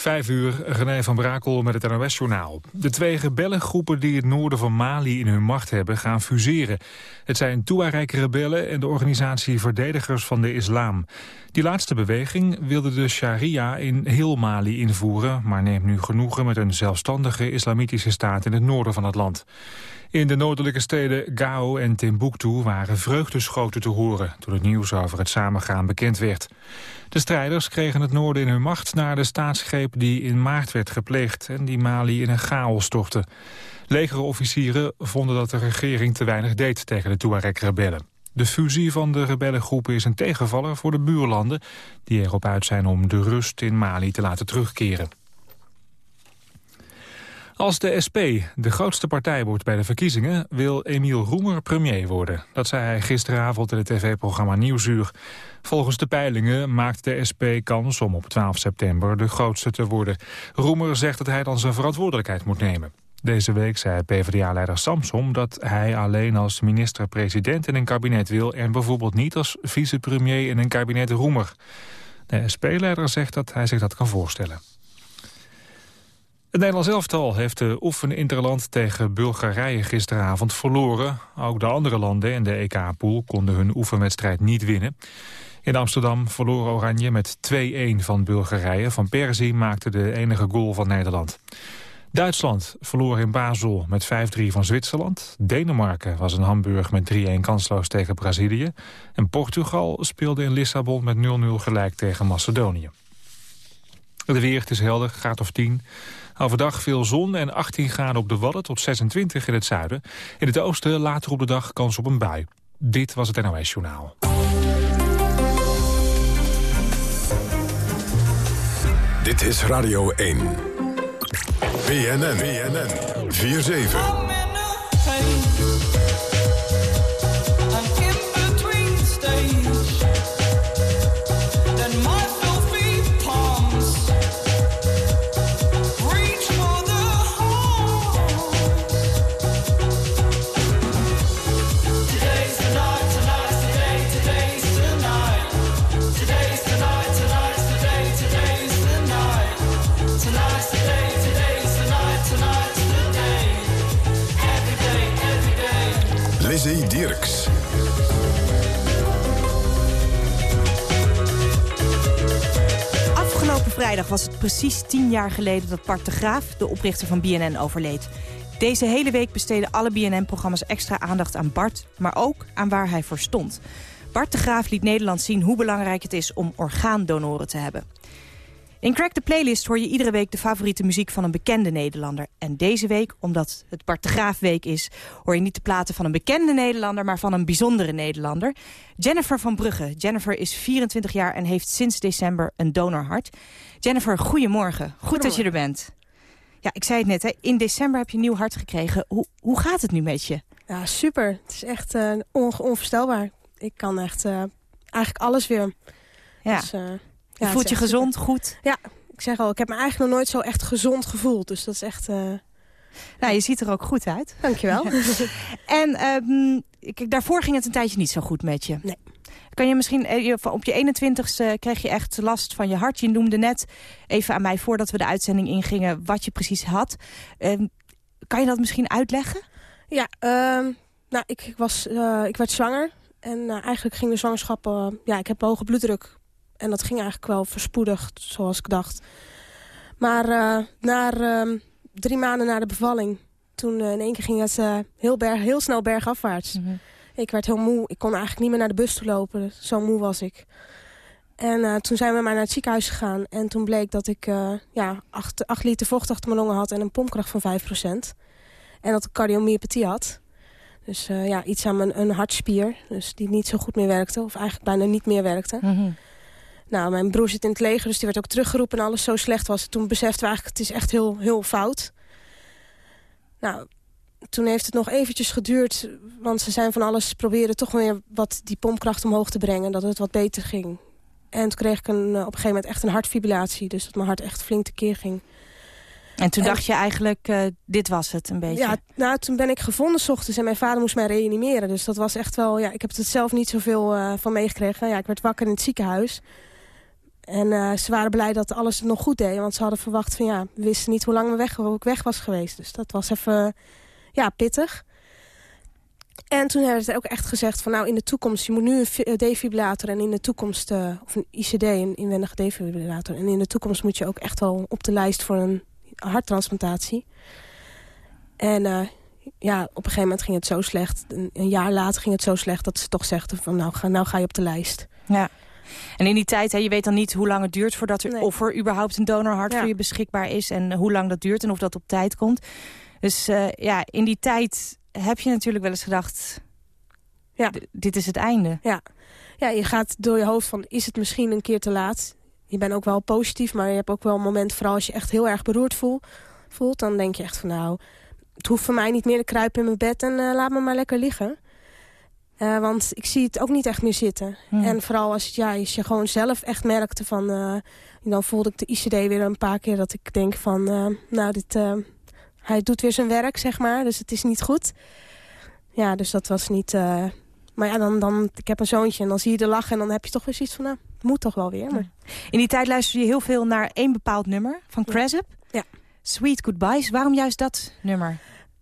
Vijf uur, René van Brakel met het NOS-journaal. De twee rebellengroepen die het noorden van Mali in hun macht hebben gaan fuseren. Het zijn Tuareg-rebellen en de organisatie Verdedigers van de Islam. Die laatste beweging wilde de sharia in heel Mali invoeren... maar neemt nu genoegen met een zelfstandige islamitische staat in het noorden van het land. In de noordelijke steden Gao en Timbuktu waren vreugdeschoten te horen... toen het nieuws over het samengaan bekend werd. De strijders kregen het noorden in hun macht na de staatsgreep die in maart werd gepleegd... en die Mali in een chaos stortte. Legerofficieren vonden dat de regering te weinig deed tegen de Tuareg-rebellen. De fusie van de rebellengroepen is een tegenvaller voor de buurlanden... die erop uit zijn om de rust in Mali te laten terugkeren. Als de SP de grootste partij wordt bij de verkiezingen... wil Emiel Roemer premier worden. Dat zei hij gisteravond in het tv-programma Nieuwsuur. Volgens de peilingen maakt de SP kans om op 12 september de grootste te worden. Roemer zegt dat hij dan zijn verantwoordelijkheid moet nemen. Deze week zei PvdA-leider Samsom dat hij alleen als minister-president in een kabinet wil... en bijvoorbeeld niet als vicepremier in een kabinet Roemer. De SP-leider zegt dat hij zich dat kan voorstellen. Het Nederlands elftal heeft de oefeninterland tegen Bulgarije gisteravond verloren. Ook de andere landen in de EK-pool konden hun oefenwedstrijd niet winnen. In Amsterdam verloor Oranje met 2-1 van Bulgarije. Van Persie maakte de enige goal van Nederland. Duitsland verloor in Basel met 5-3 van Zwitserland. Denemarken was in Hamburg met 3-1 kansloos tegen Brazilië. En Portugal speelde in Lissabon met 0-0 gelijk tegen Macedonië. De weer, is helder, graad of 10. Overdag veel zon en 18 graden op de Wadden tot 26 in het zuiden. In het oosten later op de dag kans op een bui. Dit was het NOS Journaal. Dit is Radio 1. BNN. BNN. 4-7. Vrijdag was het precies tien jaar geleden dat Bart de Graaf, de oprichter van BNN, overleed. Deze hele week besteden alle BNN-programma's extra aandacht aan Bart, maar ook aan waar hij voor stond. Bart de Graaf liet Nederland zien hoe belangrijk het is om orgaandonoren te hebben. In Crack the Playlist hoor je iedere week de favoriete muziek van een bekende Nederlander. En deze week, omdat het Bart de Graaf week is... hoor je niet de platen van een bekende Nederlander... maar van een bijzondere Nederlander. Jennifer van Brugge. Jennifer is 24 jaar en heeft sinds december een donorhart. Jennifer, goedemorgen. Goed dat je er bent. Ja, ik zei het net, hè. in december heb je een nieuw hart gekregen. Hoe, hoe gaat het nu met je? Ja, super. Het is echt uh, onvoorstelbaar. Ik kan echt uh, eigenlijk alles weer. Ja. Dus, uh, je voelt je gezond, goed? Ja, ik zeg al, ik heb me eigenlijk nog nooit zo echt gezond gevoeld. Dus dat is echt... Uh... Nou, je ziet er ook goed uit. Dankjewel. en um, kijk, daarvoor ging het een tijdje niet zo goed met je. Nee. Kan je misschien, eh, op je 21ste kreeg je echt last van je hart. Je noemde net even aan mij, voordat we de uitzending ingingen, wat je precies had. Um, kan je dat misschien uitleggen? Ja, um, nou, ik, ik, was, uh, ik werd zwanger. En uh, eigenlijk ging de zwangerschap... Uh, ja, ik heb hoge bloeddruk en dat ging eigenlijk wel verspoedig, zoals ik dacht. Maar uh, na uh, drie maanden na de bevalling... toen uh, in één keer ging het heel, berg, heel snel bergafwaarts. Mm -hmm. Ik werd heel moe. Ik kon eigenlijk niet meer naar de bus toe lopen. Zo moe was ik. En toen zijn we maar naar het ziekenhuis gegaan. En toen bleek dat ik ja, acht, acht liter vocht achter mijn longen had... en een pompkracht van 5% En dat ik cardiomyopathie had. Dus ja, iets aan mijn een hartspier. Dus die niet zo goed meer werkte. Of eigenlijk bijna niet meer werkte. Mm -hmm. Nou, mijn broer zit in het leger, dus die werd ook teruggeroepen en alles zo slecht was. Toen beseften we eigenlijk, het is echt heel, heel fout. Nou, toen heeft het nog eventjes geduurd, want ze zijn van alles proberen toch weer wat die pompkracht omhoog te brengen, dat het wat beter ging. En toen kreeg ik een, op een gegeven moment echt een hartfibrillatie, dus dat mijn hart echt flink tekeer ging. En toen en, dacht je eigenlijk, uh, dit was het een beetje? Ja, nou, toen ben ik gevonden s ochtends en mijn vader moest mij reanimeren. Dus dat was echt wel, ja, ik heb het zelf niet zoveel uh, van meegekregen. Ja, ik werd wakker in het ziekenhuis. En ze waren blij dat alles nog goed deed. Want ze hadden verwacht van ja, we wisten niet hoe lang we weg, ik weg was geweest. Dus dat was even ja, pittig. En toen hebben ze ook echt gezegd van nou in de toekomst, je moet nu een defibrillator en in de toekomst, of een ICD, een inwendige defibrillator. En in de toekomst moet je ook echt wel op de lijst voor een harttransplantatie. En uh, ja, op een gegeven moment ging het zo slecht. Een, een, jaar later ging het zo slecht dat ze toch zegden van nou ga, nou ga je op de lijst. Ja. En in die tijd, hè, je weet dan niet hoe lang het duurt voordat er, of er überhaupt een donorhart voor je beschikbaar is. En hoe lang dat duurt en of dat op tijd komt. Dus uh, ja, in die tijd heb je natuurlijk wel eens gedacht, ja. dit is het einde. Ja. ja, je gaat door je hoofd van, is het misschien een keer te laat? Je bent ook wel positief, maar je hebt ook wel een moment, vooral als je echt heel erg beroerd voelt, voelt dan denk je echt van nou, het hoeft voor mij niet meer te kruipen in mijn bed en uh, laat me maar lekker liggen. Uh, want ik zie het ook niet echt meer zitten. Hmm. En vooral als, ja, als je gewoon zelf echt merkte van... Uh, dan voelde ik de ICD weer een paar keer dat ik denk van... nou, dit, hij doet weer zijn werk, zeg maar. Dus het is niet goed. Ja, dus dat was niet... maar ja, dan, dan, ik heb een zoontje en dan zie je de lachen... en dan heb je toch weer zoiets van, nou, het moet toch wel weer. Maar... In die tijd luisterde je heel veel naar één bepaald nummer van Cresip. Ja. Sweet Goodbyes. Waarom juist dat nummer?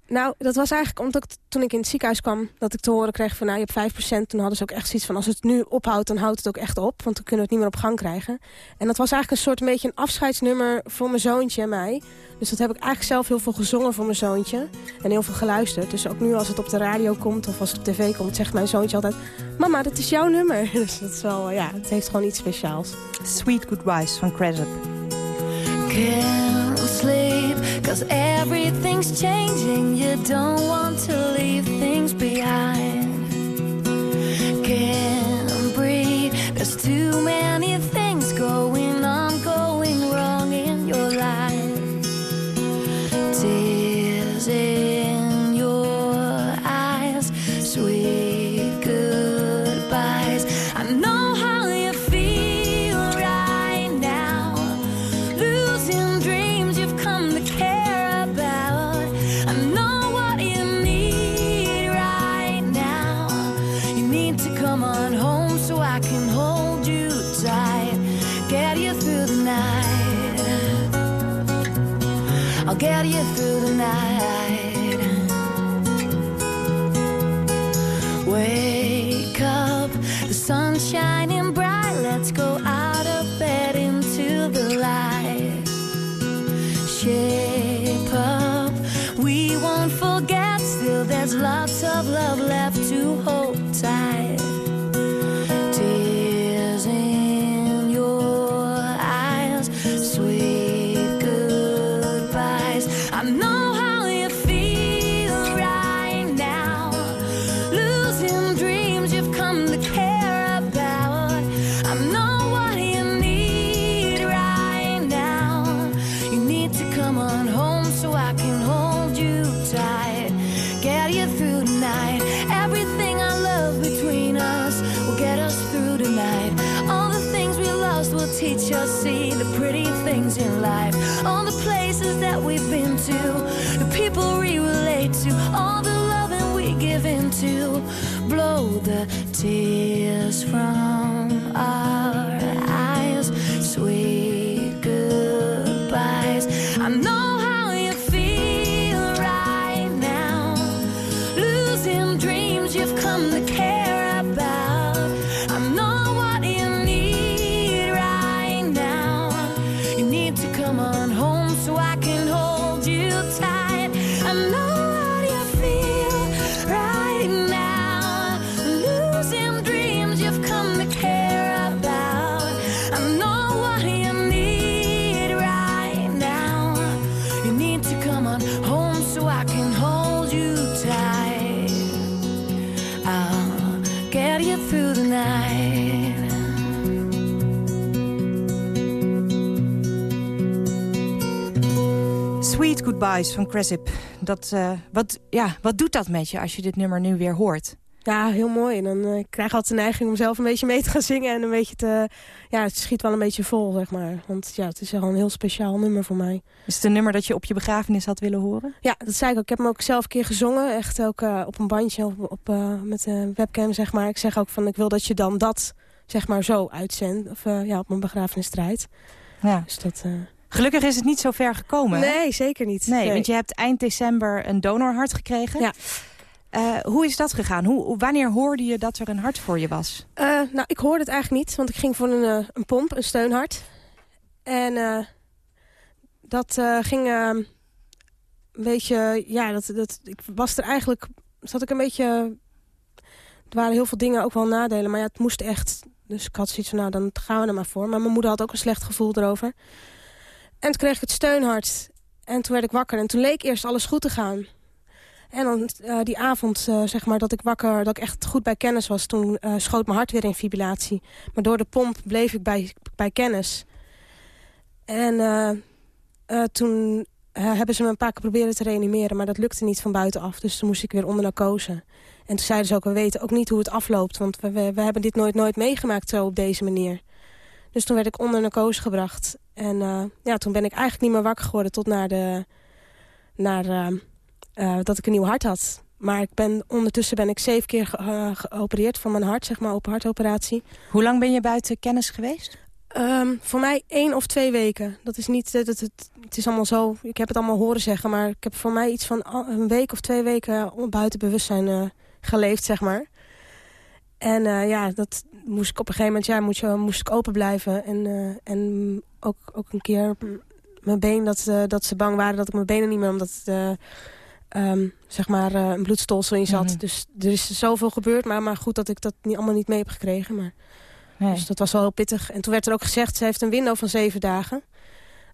Nou, dat was eigenlijk omdat ik, toen ik in het ziekenhuis kwam... dat ik te horen kreeg van, nou, je hebt 5%. Toen hadden ze ook echt zoiets van, als het nu ophoudt, dan houdt het ook echt op. Want dan kunnen we het niet meer op gang krijgen. En dat was eigenlijk een soort een beetje een afscheidsnummer voor mijn zoontje en mij. Dus dat heb ik eigenlijk zelf heel veel gezongen voor mijn zoontje. En heel veel geluisterd. Dus ook nu als het op de radio komt of als het op tv komt... zegt mijn zoontje altijd, mama, dat is jouw nummer. Dus dat is wel, ja, het heeft gewoon iets speciaals. Sweet Goodbyes van Cresip. Can't sleep, cause everything's changing. You don't want to leave things behind. Can't breathe, there's too many I'll get you through the night. Wake up, the sun's shining Sweet Goodbyes van Cresip. Dat, eh, wat, ja, wat doet dat met je als je dit nummer nu weer hoort? Ja, heel mooi. En dan eh, ik krijg ik altijd de neiging om zelf een beetje mee te gaan zingen. En een beetje te... Ja, het schiet wel een beetje vol, zeg maar. Want ja, het is gewoon een heel speciaal nummer voor mij. Is het een nummer dat je op je begrafenis had willen horen? Ja, dat zei ik ook. Ik heb hem ook zelf een keer gezongen. Echt ook eh, op een bandje op, op, eh, met een webcam, zeg maar. Ik zeg ook van, ik wil dat je dan dat zeg maar zo uitzend. Of ja, op mijn begrafenisstrijd. Ja. Dus dat... Gelukkig is het niet zo ver gekomen. hè? nee, zeker niet. Nee, want je hebt eind december een donorhart gekregen. Ja. Eh, hoe is dat gegaan? Hoe, wanneer hoorde je dat er een hart voor je was? Eh, nou, ik hoorde het eigenlijk niet, want ik ging voor een, eh, een pomp, een steunhart. En dat ging eh, een beetje, ja, dat, dat, ik was er eigenlijk, zat ik een beetje, er waren heel veel dingen, ook wel nadelen, maar ja, het moest echt. Dus ik had zoiets van, nou, dan gaan we er maar voor. Maar mijn moeder had ook een slecht gevoel erover. En toen kreeg ik het steunhart. En toen werd ik wakker. En toen leek eerst alles goed te gaan. En dan eh, die avond, eh, zeg maar, dat ik wakker, dat ik echt goed bij kennis was... toen eh, schoot mijn hart weer in fibrillatie. Maar door de pomp bleef ik bij, bij kennis. En toen hebben ze me een paar keer proberen te reanimeren... maar dat lukte niet van buitenaf. Dus toen moest ik weer onder narcose. En toen zeiden ze ook, we weten ook niet hoe het afloopt... want we, we, we hebben dit nooit, nooit meegemaakt zo op deze manier. Dus toen werd ik onder narcose gebracht. En ja, toen ben ik eigenlijk niet meer wakker geworden... tot naar de... Naar, eh, dat ik een nieuw hart had. Maar ik ben, ondertussen ben ik zeven keer ge- eh, geopereerd van mijn hart, zeg maar, open hartoperatie. Hoe lang ben je buiten kennis geweest? Ehm, voor mij één of twee weken. Dat is niet, het, het, het, is allemaal zo, ik heb het allemaal horen zeggen, maar ik heb voor mij iets van een week of twee weken buiten bewustzijn eh, geleefd, zeg maar. En ja, dat moest ik op een gegeven moment, ja, moest, je, moest ik open blijven. En, en ook, ook een keer mijn been, dat, dat ze bang waren dat ik mijn benen niet meer, omdat eh, ehm, zeg maar, eh, een bloedstolsel in zat. Mhm. Dus er is zoveel gebeurd, maar, maar goed dat ik dat niet, allemaal niet mee heb gekregen. Maar Nee. dus dat was wel heel pittig. En toen werd er ook gezegd, ze heeft een window van zeven dagen.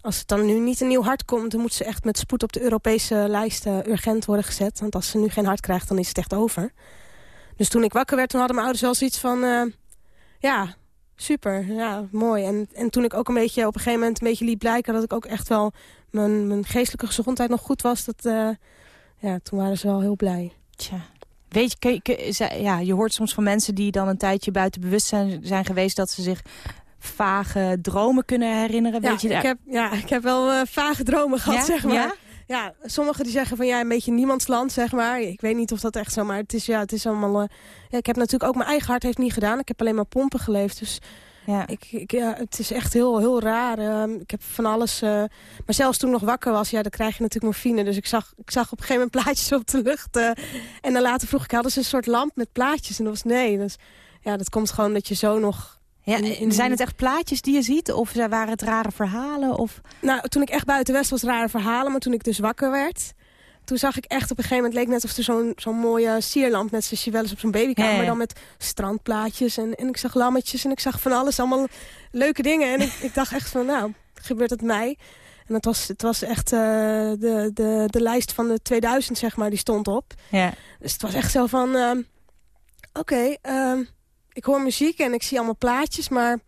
Als het dan nu niet een nieuw hart komt... dan moet ze echt met spoed op de Europese lijst eh, urgent worden gezet. Want als ze nu geen hart krijgt, dan is het echt over. Dus toen ik wakker werd, toen hadden mijn ouders wel zoiets van... eh, ja, super, ja, mooi. En, en toen ik ook een beetje op een gegeven moment een beetje liet blijken... dat ik ook echt wel mijn, mijn geestelijke gezondheid nog goed was... Dat, ja, toen waren ze wel heel blij. Tja. Weet je, ja, je hoort soms van mensen die dan een tijdje buiten bewustzijn zijn geweest... dat ze zich vage dromen kunnen herinneren. Ja, Weet je, ik heb, ja, ik heb wel eh, vage dromen gehad, Ja? zeg maar. Ja? Ja, sommigen die zeggen van ja, een beetje niemandsland, zeg maar. Ik weet niet of dat echt zo, maar het is, ja, het is allemaal... eh, ja, ik heb natuurlijk ook mijn eigen hart heeft niet gedaan. Ik heb alleen maar pompen geleefd, dus ja. ik, ik, ja, het is echt heel, heel raar. Ehm, ik heb van alles... eh, maar zelfs toen ik nog wakker was, ja, dan krijg je natuurlijk morfine. Dus ik zag, ik zag op een gegeven moment plaatjes op de lucht. eh, en dan later vroeg ik, hadden ze een soort lamp met plaatjes? En dat was nee. Dus ja, dat komt gewoon dat je zo nog... Ja, zijn het echt plaatjes die je ziet? Of waren het rare verhalen? Of... Nou, toen ik echt buiten West was rare verhalen. Maar toen ik dus wakker werd... Toen zag ik echt op een gegeven moment... leek net of er zo'n zo'n mooie sierlamp... net zoals je wel eens op zo'n babykamer... Dan met strandplaatjes. En, en ik zag lammetjes en ik zag van alles. Allemaal leuke dingen. En ik, ik dacht echt van, nou, gebeurt het mij? En het was, het was echt eh, de, de, de lijst van de 2000, zeg maar, die stond op. Ja. Dus het was echt zo van... ehm, Oké, ehm, ik hoor muziek en ik zie allemaal plaatjes, maar...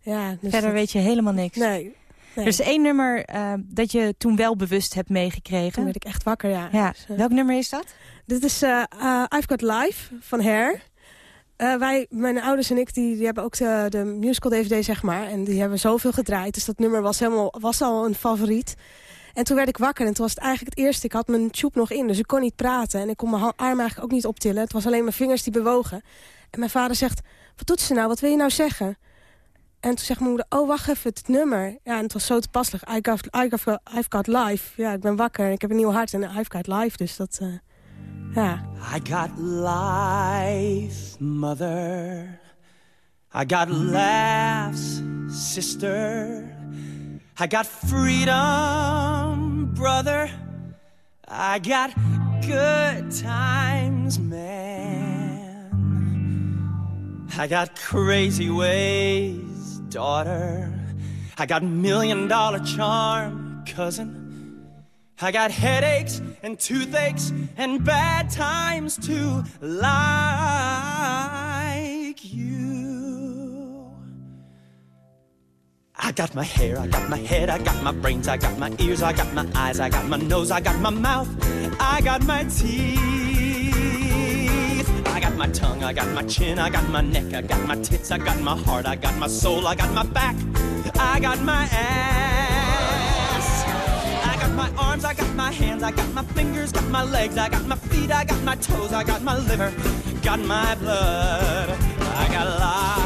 Ja, dus Verder dat- weet je helemaal niks. Nee, nee. Er is één nummer eh, dat je toen wel bewust hebt toen meegekregen. werd ik echt wakker, ja. Ja. Dus, Welk nummer is dat? Dit is eh, eh, I've Got Life van Hair. Eh, wij, mijn ouders en ik, die, die hebben ook de, de musical DVD, zeg maar. En die hebben zoveel gedraaid. Dus dat nummer was, helemaal, was al een favoriet. En toen werd ik wakker en toen was het eigenlijk het eerste. Ik had mijn tube nog in, dus ik kon niet praten. En ik kon mijn arm eigenlijk ook niet optillen. Het was alleen mijn vingers die bewogen. En mijn vader zegt, wat doet ze nou? Wat wil je nou zeggen? En toen zegt mijn moeder, oh, wacht even, het nummer. Ja, en het was zo toepasselijk. I got, I got, I've got life. Ja, ik ben wakker en ik heb een nieuw hart en I've got life. Dus dat, eh, ja... I got life, mother. I got laughs, sister. I got freedom, brother. I got good times, man. I got crazy ways, daughter. I got million dollar charm, cousin. I got headaches and toothaches and bad times too, like you. I got my hair, I got my head, I got my brains, I got my ears, I got my eyes, I got my nose, I got my mouth, I got my teeth. My tongue, I got my chin, I got my neck, I got my tits, I got my heart, I got my soul, I got my back, I got my ass. I got my arms, I got my hands, I got my fingers, got my legs, I got my feet, I got my toes, I got my liver, got my blood, I got life.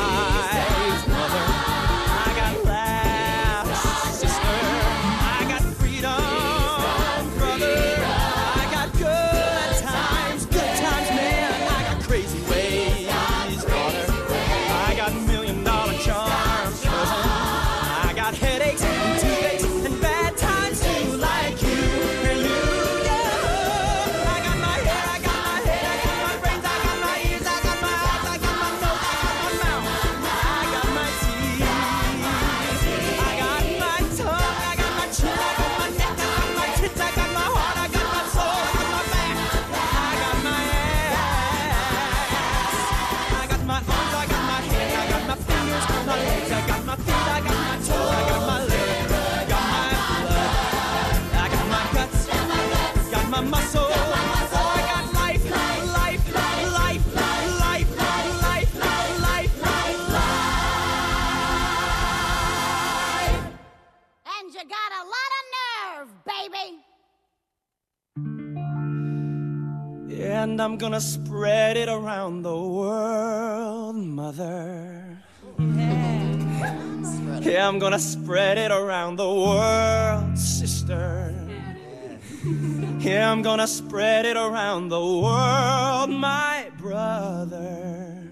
Gonna spread it around the world, mother. Yeah, yeah, I'm gonna spread it around the world, sister. Yeah, I'm gonna spread it around the world, my brother.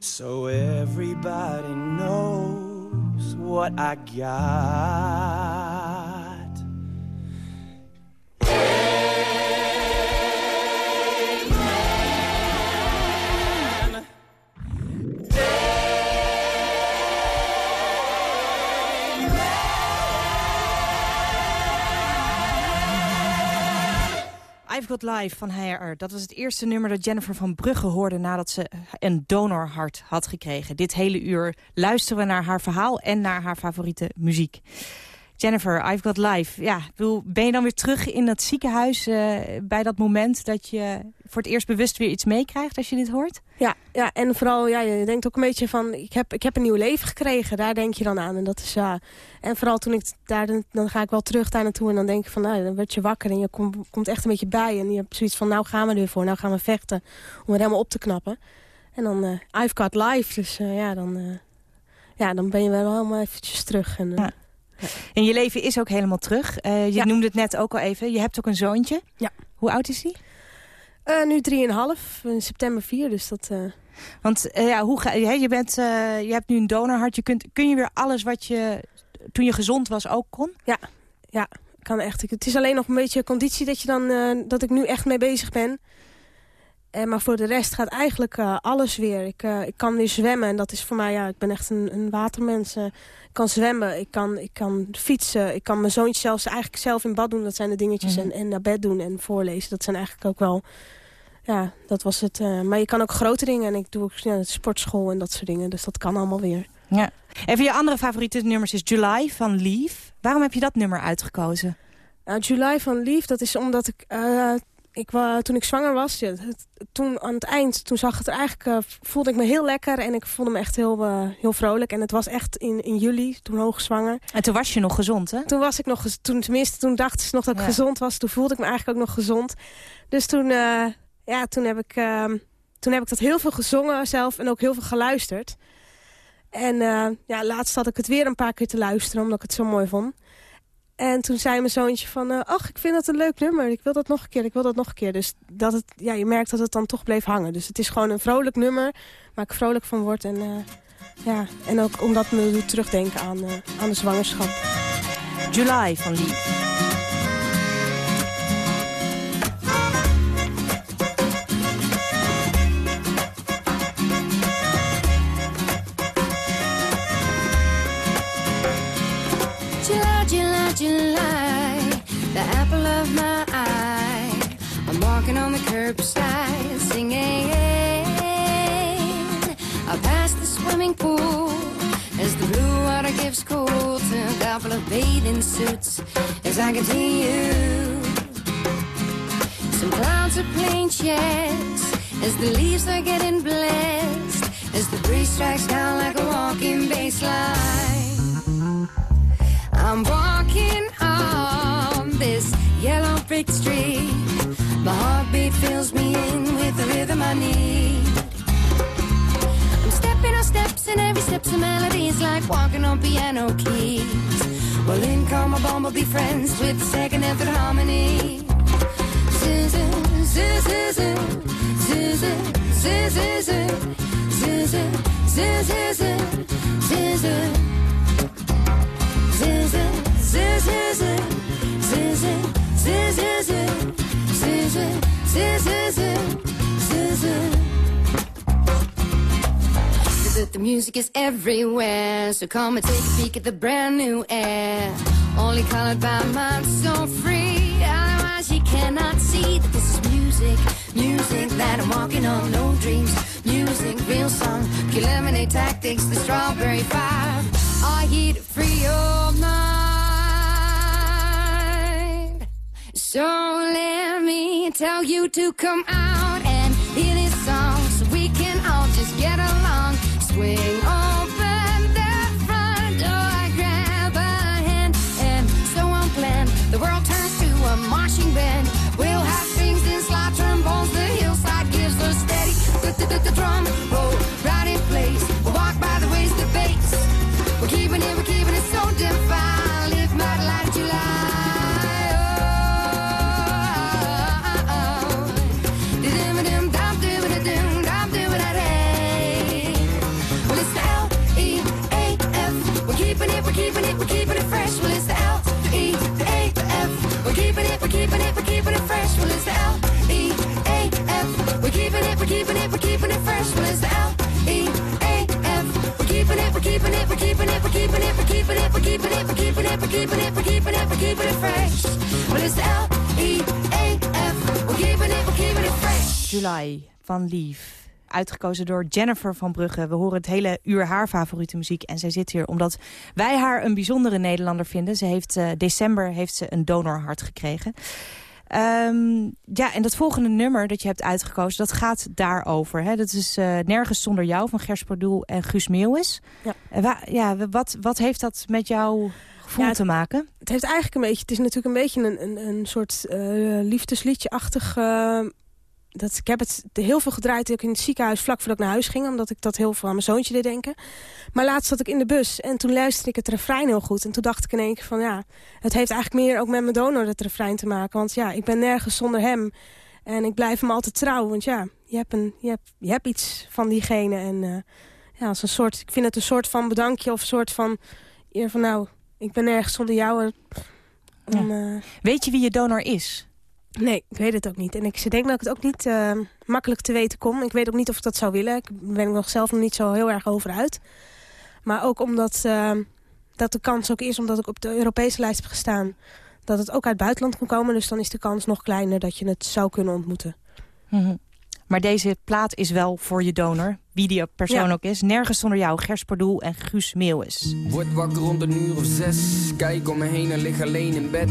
So everybody knows what I got. I've Got Life van HR. Dat was het eerste nummer dat Jennifer van Brugge hoorde... nadat ze een donorhart had gekregen. Dit hele uur luisteren we naar haar verhaal en naar haar favoriete muziek. Jennifer, I've Got Life. Ja, bedoel, ben je dan weer terug in dat ziekenhuis... eh, bij dat moment dat je voor het eerst bewust weer iets meekrijgt als je dit hoort? Ja, ja, en vooral, ja, je denkt ook een beetje van, ik heb, ik heb een nieuw leven gekregen. Daar denk je dan aan. En dat is, ja. En vooral toen ik daar, dan, ga ik wel terug daar naartoe. En dan denk ik van, nou, dan word je wakker. En je komt komt echt een beetje bij. En je hebt zoiets van, nou gaan we er weer voor. Nou gaan we vechten. Om het helemaal op te knappen. En dan, eh I've got life. Dus eh, ja, dan, ja, dan ben je wel helemaal eventjes terug. En, Ja. En je leven is ook helemaal terug. Eh, je Ja. noemde het net ook al even. Je hebt ook een zoontje. Ja. Hoe oud is hij? eh, nu 3,5. In september 4. Dus dat... eh, Want ja, hoe ga, hè, je, bent, je hebt nu een donorhart. Je kunt, kun je weer alles wat je toen je gezond was ook kon? kan echt. Het is alleen nog een beetje conditie dat, je dan, dat ik nu echt mee bezig ben. En maar voor de rest gaat eigenlijk eh, alles weer. Ik, eh, ik kan weer zwemmen en dat is voor mij, ja, ik ben echt een, een watermens. eh. ik kan zwemmen, ik kan, ik kan fietsen, ik kan mijn zoontje zelfs eigenlijk zelf in bad doen. Dat zijn de dingetjes. Mhm. en, en naar bed doen en voorlezen. Dat zijn eigenlijk ook wel, ja, dat was het. eh. maar je kan ook grote dingen en ik doe ook ja, sportschool en dat soort dingen. Dus dat kan allemaal weer. Ja. Van je andere favoriete nummers is July van Leaf. Waarom heb je dat nummer uitgekozen? Nou, July van Lief, dat is omdat ik... ik toen ik zwanger was, toen aan het eind, toen zag het er eigenlijk, eh, voelde ik me heel lekker en ik voelde me echt heel, eh, heel vrolijk. En het was echt in, in juli, toen hoogzwanger. En toen was je nog gezond, hè? Toen was ik nog, toen, tenminste, toen dachten ze nog dat ik Ja. gezond was. Toen voelde ik me eigenlijk ook nog gezond. Dus toen, eh, ja, toen heb ik, toen heb ik dat heel veel gezongen zelf en ook heel veel geluisterd. En ja, laatst had ik het weer een paar keer te luisteren, omdat ik het zo mooi vond. En toen zei mijn zoontje van, eh, ach, ik vind dat een leuk nummer. Ik wil dat nog een keer, ik wil dat nog een keer. Dus dat het, ja, je merkt dat het dan toch bleef hangen. Dus het is gewoon een vrolijk nummer, waar ik vrolijk van word. En, eh, ja, en ook omdat me doet terugdenken aan, eh, aan de zwangerschap. July van Leaf. Curbside singing. I pass the swimming pool as the blue water gives cool to a couple of bathing suits as I continue. Some clouds are playing chess as the leaves are getting blessed as the breeze strikes down like a walking bass line. I'm on this yellow brick street. My heartbeat fills me in with the rhythm I need. I'm stepping on steps, and every step's a melody. It's like walking on piano keys. Well, in come my bumblebee friends with the second and third harmony. Zuzu, zuzu, zuzu, zuzu, zuzu, zuzu, zuzu. That the music is everywhere, so come and take a peek at the brand new air. Only colored by mind so free. Otherwise, you cannot see that this is music, music that I'm walking on. No dreams, music, real song, pure lemonade tactics, the strawberry five. I eat free all Don't let me tell you to come out and hear this song so we can all just get along. Swing open the front door, grab a hand, and so unplanned. The world turns to a marching band. We'll have things in slide trombones. The hillside gives a steady drum roll. We're keeping it, we're keeping it, we're keeping it fresh. Well, it's the L E A F. We're keeping it, we're keeping it, we're keeping it fresh. Well, it's the L E A F. We're keeping it, we're keeping it, we're keeping it, we're keeping it, we're keeping it, we're keeping it, we're keeping it, we're keeping it, we're keeping it, we're keeping it fresh. Well, it's the L E A F. We're keeping it, we're keeping it fresh. July van Lief. Uitgekozen door Jennifer van Brugge. We horen het hele uur haar favoriete muziek. En zij zit hier omdat wij haar een bijzondere Nederlander vinden. Ze heeft eh, december heeft ze een donorhart gekregen. Ehm, ja, en dat volgende nummer dat je hebt uitgekozen, dat gaat daarover. Hè? Dat is eh, Nergens zonder jou van Gers Pardoel en Guus Meeuwis. Ja. En wa- ja, wat, wat heeft dat met jouw gevoel Ja, te maken? Het heeft eigenlijk een beetje, het is natuurlijk een beetje een, een, een soort eh, liefdesliedje-achtig. Dat, ik heb het heel veel gedraaid ook in het ziekenhuis vlak voordat ik naar huis ging. Omdat ik dat heel veel aan mijn zoontje deed denken. Maar laatst zat ik in de bus en toen luisterde ik het refrein heel goed. En toen dacht ik in één keer van ja, het heeft eigenlijk meer ook met mijn donor het refrein te maken. Want ja, ik ben nergens zonder hem. En ik blijf hem altijd trouw. Want ja, je hebt, een, je hebt, je hebt iets van diegene. En eh, ja, als een soort, ik vind het een soort van bedankje of een soort van eer van nou, ik ben nergens zonder jou. en, eh, Weet je wie je donor is? Nee, ik weet het ook niet. En ik denk dat ik het ook niet eh, makkelijk te weten kom. Ik weet ook niet of ik dat zou willen. Ik ben er nog zelf nog niet zo heel erg over uit. Maar ook omdat eh, dat de kans ook is, omdat ik op de Europese lijst heb gestaan... dat het ook uit het buitenland kan komen. Dus dan is de kans nog kleiner dat je het zou kunnen ontmoeten. Mhm. Maar deze plaat is wel voor je donor, wie die persoon Ja. ook is. Nergens zonder jou, Gers Pardoel en Guus Meeuwis. Word wakker rond een uur of zes. Kijk om me heen en lig alleen in bed.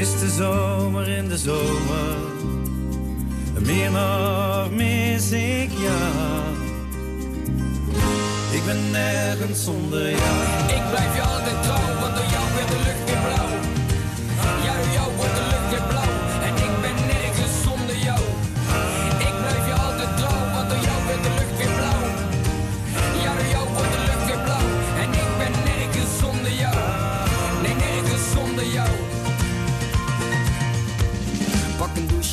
Mis de zomer in de zomer. Meer nog mis ik jou. Ik ben nergens zonder jou. Ik blijf je altijd trouw,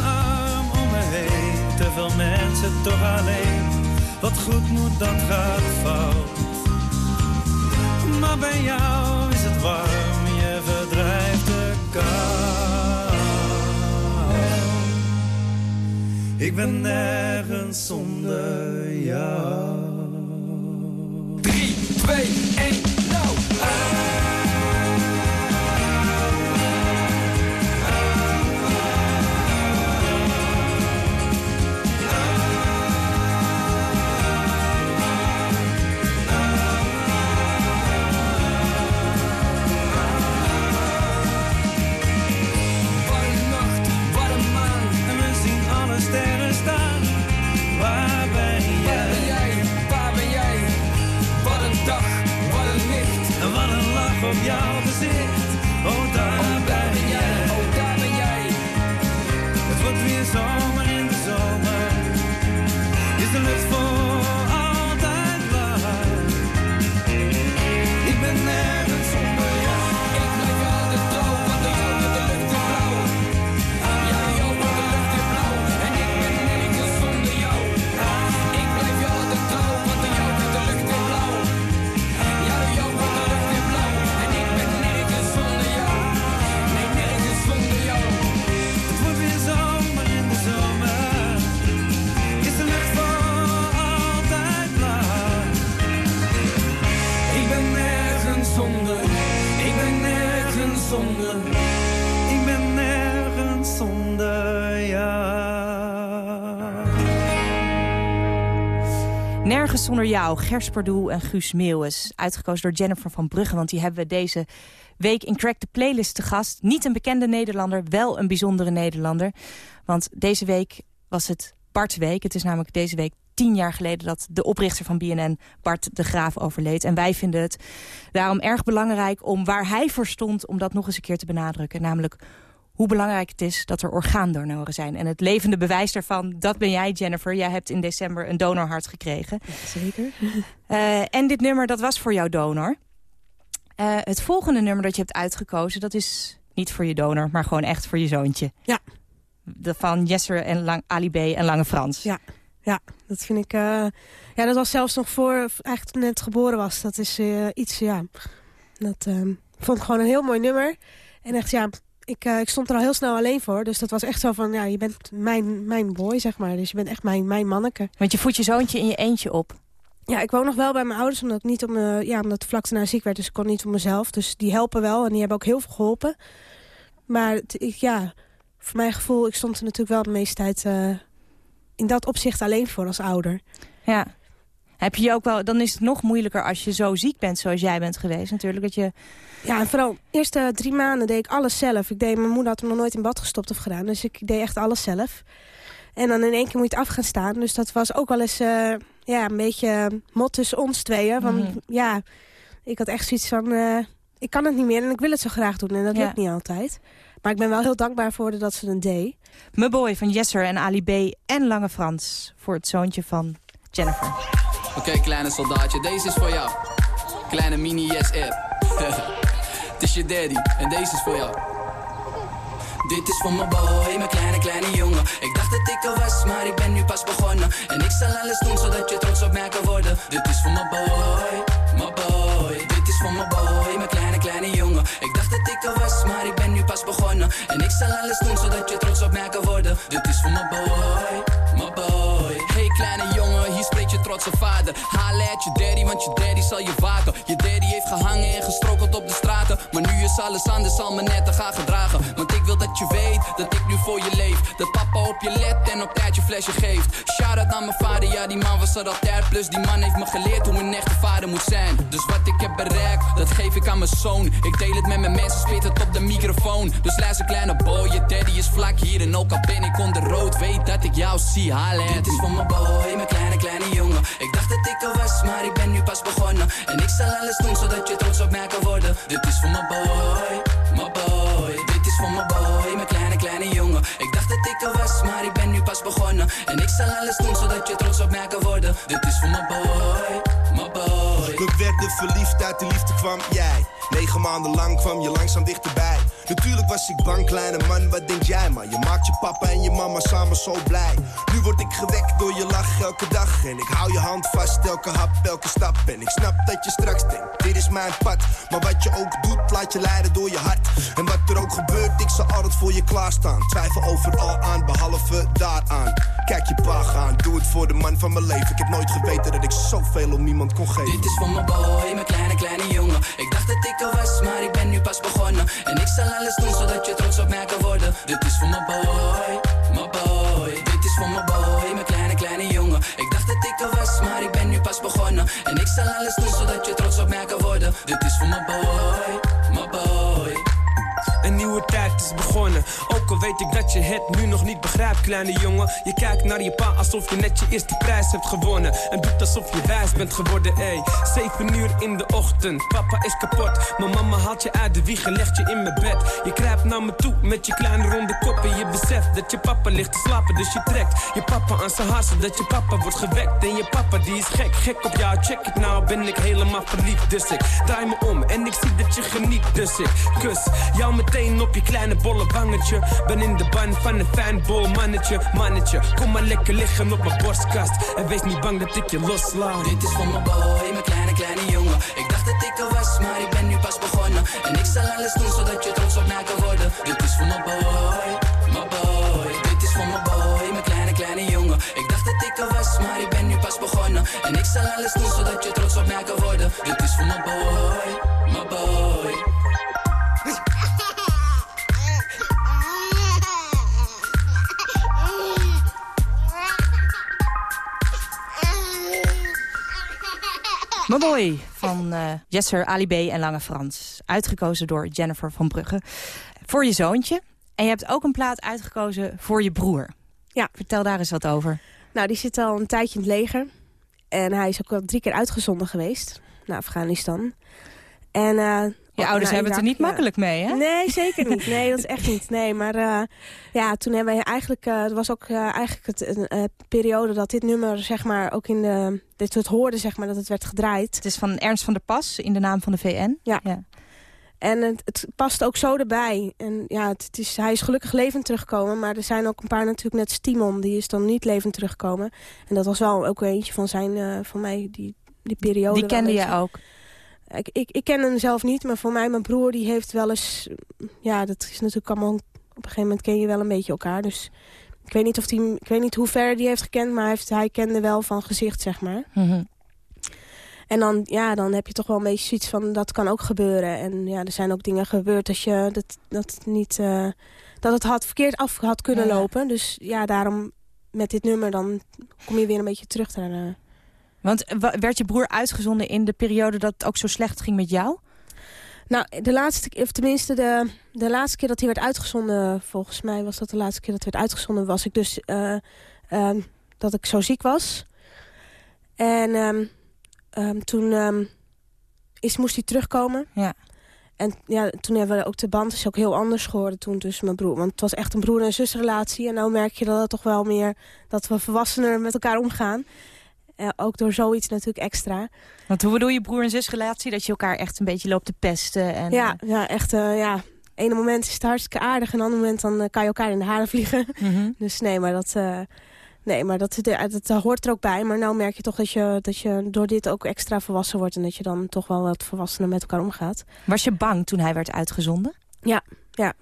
arm om me heen. Te veel mensen toch alleen. Wat goed moet, dat gaat fout. Maar bij jou is het warm, je verdrijft de kou. Ik ben nergens zonder jou. 3, 2, jouw gezicht. Oh, daar ben jij, oh, daar ben jij. Het wordt weer zomer in de zomer. Is de lucht voor Zonder jou, Gers Pardoel en Guus Meeuwis. Uitgekozen door Jennifer van Brugge, want die hebben we deze week in Crack the Playlist te gast. Niet een bekende Nederlander, wel een bijzondere Nederlander. Want deze week was het Bart Week. Het is namelijk deze week tien jaar geleden dat de oprichter van BNN, Bart de Graaf, overleed. En wij vinden het daarom erg belangrijk om waar hij voor stond... om dat nog eens een keer te benadrukken. Namelijk hoe belangrijk het is dat er orgaandonoren zijn. En het levende bewijs daarvan, dat ben jij, Jennifer. Jij hebt in december een donorhart gekregen. Zeker. Eh, en dit nummer, dat was voor jouw donor. Eh, het volgende nummer dat je hebt uitgekozen, dat is niet voor je donor... maar gewoon echt voor je zoontje. Ja. De van Jesser en Lang, Ali B. en Lange Frans. Ja, ja dat vind ik... eh, ja, dat was zelfs nog voor toen net geboren was. Dat is iets, ja... Dat ehm, vond ik gewoon een heel mooi nummer. En echt, ja, ik, eh, ik stond er al heel snel alleen voor. Dus dat was echt zo van, ja, je bent mijn, mijn boy, zeg maar. Dus je bent echt mijn, mijn manneke. Want je voedt je zoontje in je eentje op. Ja, ik woon nog wel bij mijn ouders, omdat niet om, eh, ja, omdat vlak daarna ziek werd. Dus ik kon niet voor mezelf. Dus die helpen wel en die hebben ook heel veel geholpen. Maar ik, ja, voor mijn gevoel, ik stond er natuurlijk wel de meeste tijd eh, in dat opzicht alleen voor als ouder. Ja. Heb je je ook wel, dan is het nog moeilijker als je zo ziek bent zoals jij bent geweest. Natuurlijk dat je... Ja, en vooral de eerste drie maanden deed ik alles zelf. Ik deed, mijn moeder had hem nog nooit in bad gestopt of gedaan. Dus ik deed echt alles zelf. En dan in één keer moet je het af gaan staan. Dus dat was ook wel eens eh, ja, een beetje mot tussen ons tweeën. Want Mhm. ja, ik had echt zoiets van... eh, ik kan het niet meer en ik wil het zo graag doen. En dat Ja. lukt niet altijd. Maar ik ben wel heel dankbaar voor dat ze het deed. Mijn boy van Jesser en Ali B. en Lange Frans. Voor het zoontje van Jennifer. Oké, kleine soldaatje, deze is voor jou. Kleine mini app. Het is je daddy en deze is voor jou. Dit is voor mijn boy, mijn kleine, kleine jongen. Ik dacht dat ik er was, maar ik ben nu pas begonnen. En ik zal alles doen zodat je trots op mij kan worden. Dit is voor mijn boy, mijn boy. Dit is voor mijn boy, mijn kleine, kleine jongen. Ik dacht dat ik er was, maar ik ben nu pas begonnen. En ik zal alles doen zodat je trots op mij kan worden. Dit is voor mijn boy, mijn boy. Hey kleine jongen, spreekt je trotse vader. Haal uit je daddy, want je daddy zal je waken. Je daddy heeft gehangen en gestrokeld op de straten. Maar nu is alles anders, zal me net te gaan gedragen. Want ik wil dat je weet dat ik nu voor je leef. Dat papa op je let en op tijd je flesje geeft. Shout out naar mijn vader, ja die man was er altijd. Plus die man heeft me geleerd hoe een echte vader moet zijn. Dus wat ik heb bereikt, dat geef ik aan mijn zoon. Ik deel het met mijn mensen, spit het op de microfoon. Dus luister kleine boy, je daddy is vlak hier. En ook al ben ik onder rood, weet dat ik jou zie. Haal. Dit is voor mijn boy, mijn kleine, kleine jongen. Ik dacht dat ik er was, maar ik ben nu pas begonnen. En ik zal alles doen zodat je trots op mij kan worden. Dit is voor mijn boy, mijn boy. Dit is voor mijn boy, mijn kleine, kleine jongen. Ik dacht dat ik er was, maar ik ben nu pas begonnen. En ik zal alles doen zodat je trots op mij kan worden. Dit is voor mijn boy, mijn boy. We werden verliefd, uit de liefde kwam jij. Negen maanden lang kwam je langzaam dichterbij. Natuurlijk was ik bang, kleine man, wat denk jij? Maar je maakt je papa en je mama samen zo blij. Nu word ik gewekt door je lach elke dag. En ik hou je hand vast, elke hap, elke stap. En ik snap dat je straks denkt, dit is mijn pad. Maar wat je ook doet, laat je leiden door je hart. En wat er ook gebeurt, ik zal altijd voor je klaarstaan. Twijfel overal aan, behalve daaraan. Kijk je pa gaan, doe het voor de man van mijn leven. Ik heb nooit geweten dat ik zoveel om niemand kon geven. Dit is voor mijn boy, mijn kleine, kleine jongen. Ik dacht dat ik er was, maar ik ben nu pas begonnen. En ik zal alles doen zodat je trots op mij kan worden. Dit is voor mijn boy, mijn boy. Dit is voor mijn boy, mijn kleine, kleine jongen. Ik dacht dat ik er was, maar ik ben nu pas begonnen. En ik zal alles doen zodat je trots op mij kan worden. Dit is voor mijn boy. Nieuwe tijd is begonnen. Ook al weet ik dat je het nu nog niet begrijpt, kleine jongen. Je kijkt naar je pa alsof je net je eerste prijs hebt gewonnen. En doet alsof je wijs bent geworden, ey. Zeven uur in de ochtend, papa is kapot. Mijn mama haalt je uit de wieg en legt je in mijn bed. Je kruipt naar me toe met je kleine ronde kop. En je beseft dat je papa ligt te slapen, dus je trekt je papa aan zijn haar zodat je papa wordt gewekt. En je papa die is gek, gek op jou. Check it nou, ben ik helemaal verliefd. Dus ik draai me om en ik zie dat je geniet. Dus ik kus jou meteen op je kleine bolle wangetje. Ben in de ban van een fanboy mannetje. Mannetje, kom maar lekker liggen op mijn borstkast. En wees niet bang dat ik je loslaat. Dit is voor mijn boy, mijn kleine, kleine jongen. Ik dacht dat ik er was, maar ik ben nu pas begonnen. En ik zal alles doen zodat je trots op mij kan worden. Dit is voor mijn boy, mijn boy. Dit is voor mijn boy, mijn kleine, kleine jongen. Ik dacht dat ik er was, maar ik ben nu pas begonnen. En ik zal alles doen zodat je trots op mij kan worden. Dit is voor mijn boy, mijn boy. Mooi van eh Jesser, Ali B en Lange Frans. Uitgekozen door Jennifer van Brugge. Voor je zoontje. En je hebt ook een plaat uitgekozen voor je broer. Ja. Vertel daar eens wat over. Nou, die zit al een tijdje in het leger. En hij is ook al drie keer uitgezonden geweest naar Afghanistan. En, eh, Je oh, ouders naar hebben het er niet ja. makkelijk mee, hè? Nee, zeker niet. Nee, dat is echt niet. Nee, maar eh, ja, toen hebben we eigenlijk... eh, het was ook eh, eigenlijk het een periode dat dit nummer, zeg maar, ook in de... Dit het hoorde, zeg maar, dat het werd gedraaid. Het is van Ernst van der Pas in de naam van de VN. Ja. En het, het past ook zo erbij. En ja, het, het is, hij is gelukkig levend teruggekomen. Maar er zijn ook een paar natuurlijk, net Timon, die is dan niet levend teruggekomen. En dat was wel ook eentje van, zijn, van mij, die, die periode. Die kende je ook. Ik, ik, ik ken hem zelf niet, maar voor mij, mijn broer, die heeft wel eens... Ja, dat is natuurlijk allemaal... Op een gegeven moment ken je wel een beetje elkaar. Dus ik weet niet, of die, ik weet niet hoe ver die heeft gekend, maar hij, heeft, hij kende wel van gezicht, zeg maar. Mhm. En dan, ja, dan heb je toch wel een beetje zoiets van, dat kan ook gebeuren. En ja, er zijn ook dingen gebeurd dat, je, dat, dat, niet, eh, dat het had verkeerd af had kunnen Ja. lopen. Dus ja, daarom met dit nummer, dan kom je weer een beetje terug naar... eh, Want eh, werd je broer uitgezonden in de periode dat het ook zo slecht ging met jou? Nou, de laatste, of tenminste de, de laatste keer dat hij werd uitgezonden... volgens mij was dat de laatste keer dat hij werd uitgezonden... was ik dus eh, ehm, dat ik zo ziek was. En ehm, ehm, toen is, moest hij terugkomen. Ja. En ja, toen hebben we ook de band is ook heel anders geworden toen tussen mijn broer. Want het was echt een broer- en zusrelatie. En nou merk je dat het toch wel meer... dat we volwassener met elkaar omgaan. Eh, ook door zoiets natuurlijk extra. Want hoe bedoel je broer- en zusrelatie? Dat je elkaar echt een beetje loopt te pesten? En, Ja, ja echt. eh ja. Ene moment is het hartstikke aardig. En een ander moment dan, eh, kan je elkaar in de haren vliegen. Mhm. Dus nee, maar dat, eh, nee, maar dat, dat, dat hoort er ook bij. Maar nou merk je toch dat je, dat je door dit ook extra volwassen wordt. En dat je dan toch wel wat volwassener met elkaar omgaat. Was je bang toen hij werd uitgezonden? Ja, ja.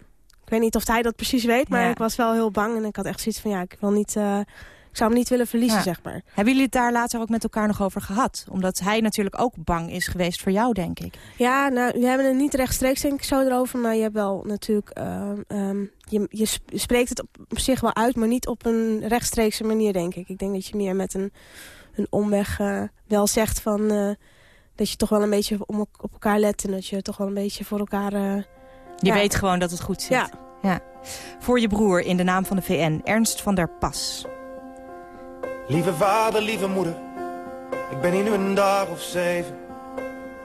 Ik weet niet of hij dat precies weet. Maar Ja. ik was wel heel bang. En ik had echt zoiets van, ja, ik wil niet... ik zou hem niet willen verliezen, Ja. zeg maar. Hebben jullie het daar later ook met elkaar nog over gehad? Omdat hij natuurlijk ook bang is geweest voor jou, denk ik. Ja, nou, we hebben het niet rechtstreeks denk ik zo erover. Maar je hebt wel natuurlijk... ehm, ehm, je, je sp- je spreekt het op, op zich wel uit, maar niet op een rechtstreekse manier, denk ik. Ik denk dat je meer met een, een omweg eh, wel zegt van... eh, dat je toch wel een beetje om, op elkaar let. En dat je toch wel een beetje voor elkaar... eh, Je ja. weet gewoon dat het goed zit. Ja. ja. Voor je broer in de naam van de VN, Ernst van der Pas. Lieve vader, lieve moeder, ik ben hier nu een dag of zeven.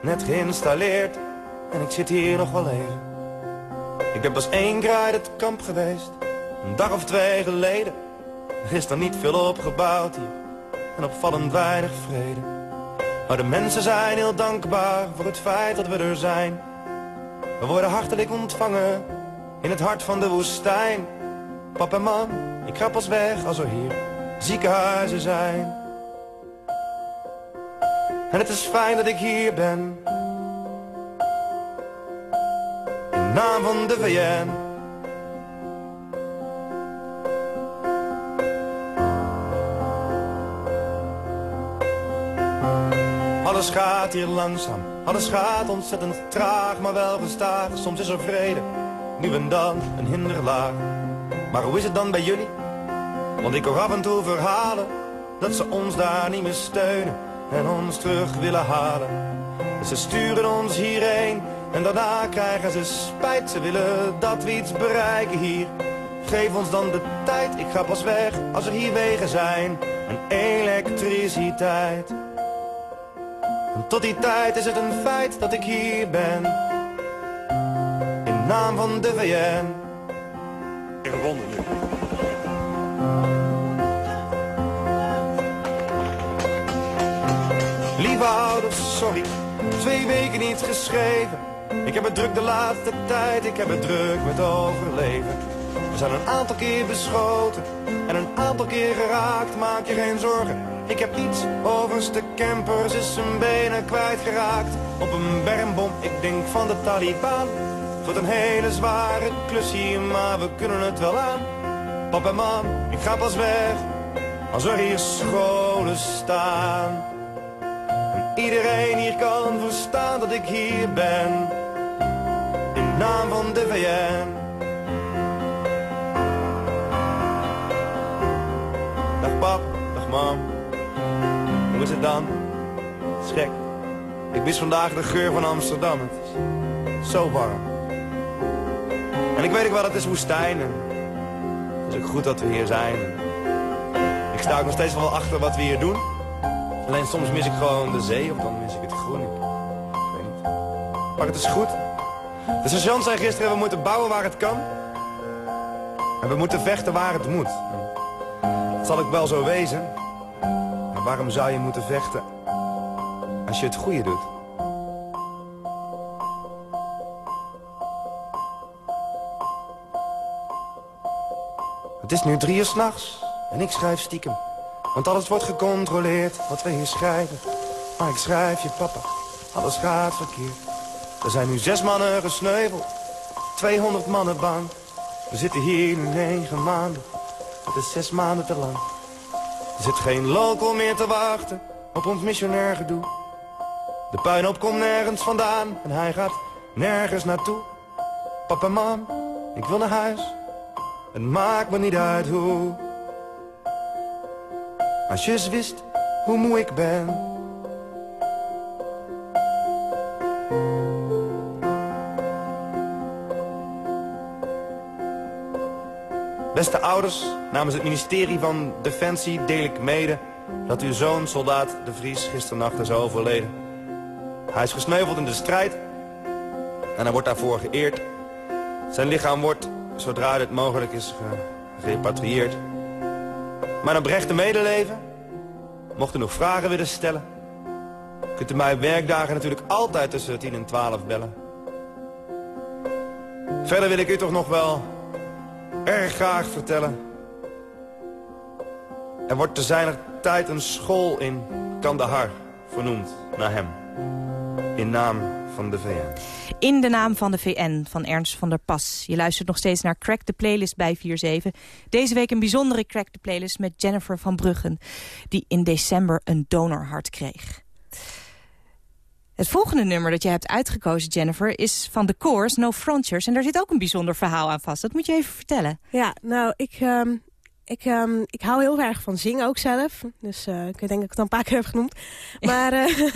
Net geïnstalleerd en ik zit hier nog wel even. Ik ben pas één keer het kamp geweest, een dag of twee geleden. Er is dan niet veel opgebouwd hier en opvallend weinig vrede. Maar de mensen zijn heel dankbaar voor het feit dat we er zijn. We worden hartelijk ontvangen in het hart van de woestijn. Pap en mam, ik ga pas weg als er hier ziekenhuizen zijn. En het is fijn dat ik hier ben. In naam van de VN. Alles gaat hier langzaam, alles gaat ontzettend traag, maar wel gestaag. Soms is er vrede, nu en dan een hinderlaag. Maar hoe is het dan bij jullie? Want ik hoor af en toe verhalen dat ze ons daar niet meer steunen en ons terug willen halen. Ze sturen ons hierheen en daarna krijgen ze spijt. Ze willen dat we iets bereiken hier. Geef ons dan de tijd, ik ga pas weg als er hier wegen zijn en elektriciteit. En tot die tijd is het een feit dat ik hier ben. In naam van de VN. Ik gewonnen nu. Sorry, twee weken niet geschreven. Ik heb het druk de laatste tijd, ik heb het druk met overleven. We zijn een aantal keer beschoten en een aantal keer geraakt. Maak je geen zorgen, ik heb niets overste campers is zijn benen kwijtgeraakt. Op een bermbom, ik denk van de Taliban. Het een hele zware klus hier, maar we kunnen het wel aan. Pap en mam, ik ga pas weg als er hier scholen staan. En iedereen hier kan verstaan dat ik hier ben. In naam van de VN. Dag pap, dag mam. Hoe is het dan? Schrik. Ik mis vandaag de geur van Amsterdam. Het is zo warm. En ik weet ook wel, het is woestijn. En het is ook goed dat we hier zijn. Ik sta ook nog steeds wel achter wat we hier doen. Alleen soms mis ik gewoon de zee of dan mis ik het groen. Ik, weet niet. Maar het is goed. De sergeant zei gisteren, we moeten bouwen waar het kan. En we moeten vechten waar het moet. Dat zal ik wel zo wezen. Maar waarom zou je moeten vechten als je het goede doet? Het is nu drie uur s'nachts en ik schrijf stiekem. Want alles wordt gecontroleerd wat we hier schrijven. Maar ik schrijf je papa, alles gaat verkeerd. Er zijn nu zes mannen gesneuveld, 200 mannen bang. We zitten hier nu negen maanden, dat is zes maanden te lang. Er zit geen local meer te wachten op ons missionair gedoe. De puinhoop komt nergens vandaan en hij gaat nergens naartoe. Papa, mam, ik wil naar huis. Het maakt me niet uit hoe. Als je wist hoe moe ik ben. Beste ouders, namens het ministerie van Defensie deel ik mede... dat uw zoon, soldaat De Vries, gisternacht is overleden. Hij is gesneuveld in de strijd en hij wordt daarvoor geëerd. Zijn lichaam wordt, zodra dit mogelijk is, gerepatrieerd. Mijn oprechte medeleven, mocht u nog vragen willen stellen... kunt u mij werkdagen natuurlijk altijd tussen 10 en 12 bellen. Verder wil ik u toch nog wel erg graag vertellen. Er wordt te zijner tijd een school in Kandahar vernoemd naar hem. In naam van de VN. In de naam van de VN van Ernst van der Pas. Je luistert nog steeds naar Crack the Playlist bij 47. Deze week een bijzondere Crack the Playlist met Jennifer van Bruggen... die in december een donorhart kreeg. Het volgende nummer dat je hebt uitgekozen, Jennifer... is van The Course, No Frontiers. En daar zit ook een bijzonder verhaal aan vast. Dat moet je even vertellen. Ja, nou, ik, ehm, ik, ehm, ik hou heel erg van zingen ook zelf. Dus eh, ik denk dat ik het al een paar keer heb genoemd. Maar eh,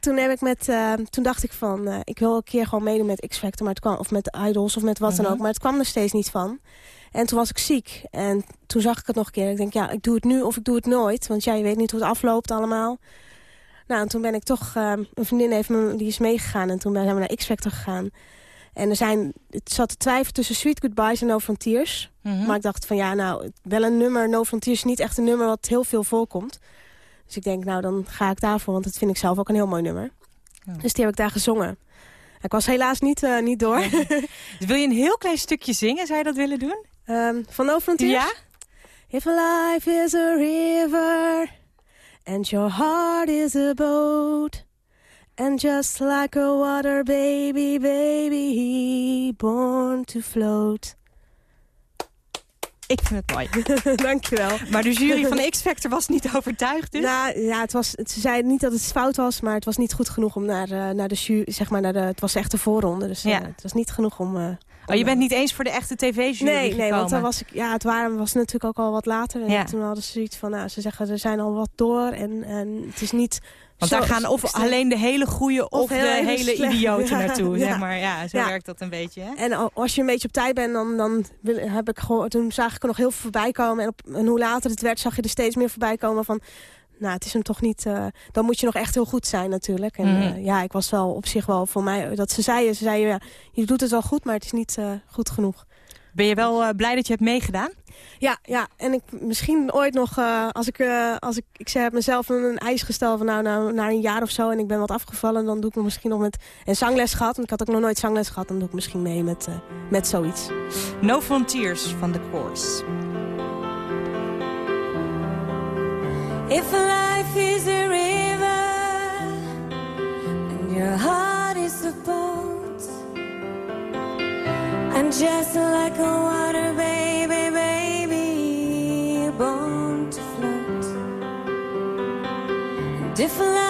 toen, heb ik met, ehm, toen dacht ik van... eh, ik wil een keer gewoon meedoen met X-Factor. maar het kwam Of met Idols of met wat dan Mhm. ook. Maar het kwam er steeds niet van. En toen was ik ziek. En toen zag ik het nog een keer. Ik denk, ja, ik doe het nu of ik doe het nooit. Want ja, je weet niet hoe het afloopt allemaal. Nou, en toen ben ik toch... ehm, een vriendin heeft me, die is meegegaan. En toen zijn we naar X-Factor gegaan. En er zijn, het zat te twijfelen tussen Sweet Goodbyes en No Frontiers. Mhm. Maar ik dacht van ja, nou, wel een nummer. No Frontiers is niet echt een nummer wat heel veel voorkomt. Dus ik denk, nou, dan ga ik daarvoor. Want dat vind ik zelf ook een heel mooi nummer. Dus die heb ik daar gezongen. Ik was helaas niet, eh, niet door. Wil je een heel klein stukje zingen? Zou je dat willen doen? Ehm, van No Frontiers? Ja? If life is a river and your heart is a boat and just like a water baby, baby, born to float. Ik vind het mooi. Dankjewel. Maar de jury van X-Factor was niet overtuigd dus? Nou, ja, het was, ze zeiden niet dat het fout was, maar het was niet goed genoeg om naar, eh, naar de jury, zeg maar, naar de, het was echt de voorronde. Dus eh, Ja. het was niet genoeg om... Oh, je bent niet eens voor de echte tv-jury Nee, nee, want dan was ik, ja, het waren, was natuurlijk ook al wat later. En Ja. toen hadden ze zoiets van, nou, ze zeggen er zijn al wat door en, en het is niet... Want zo- daar gaan of alleen de hele goede of, Of de hele hele idioten Ja, naartoe. ja. Zeg maar. Ja, zo werkt dat een beetje. Hè? En al- als je een beetje op tijd bent, dan, dan heb ik toen zag ik er nog heel veel voorbij komen. En, op, en hoe later het werd, zag je er steeds meer voorbij komen van... Nou, het is hem toch niet... eh, dan moet je nog echt heel goed zijn natuurlijk. En Mhm. eh, ja, ik was wel op zich wel voor mij... Dat ze zeiden, ze zeiden, ja, je doet het wel goed, maar het is niet eh, goed genoeg. Ben je wel blij dat je hebt meegedaan? Ja, ja, en ik misschien ooit nog, als ik, als ik, ik zei, heb mezelf een, een eis gesteld van nou, nou, na een jaar of zo en ik ben wat afgevallen, dan doe ik me misschien nog met een zangles gehad. Want ik had ook nog nooit zangles gehad, dan doe ik misschien mee met, met zoiets. No Frontiers van The Course. If life is a river and your heart is a boat, and just like a water baby, baby, born to float. If life